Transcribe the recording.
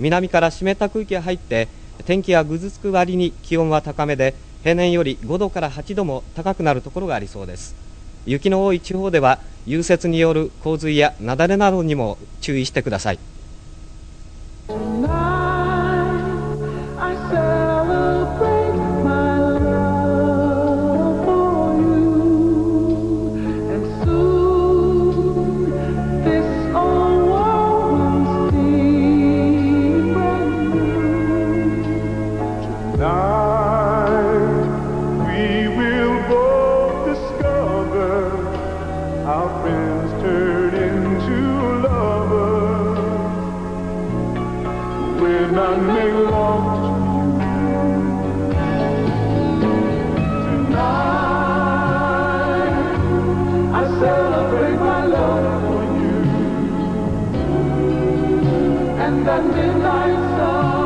南から湿った空気が入って天気はぐずつく割に気温は高めで平年より5度から8度も高くなるところがありそうです。雪の多い地方では融雪による洪水や雪崩などにも注意してください。Our friends turn into lovers. When I make love Tonight I celebrate my love for you, and that midnight sun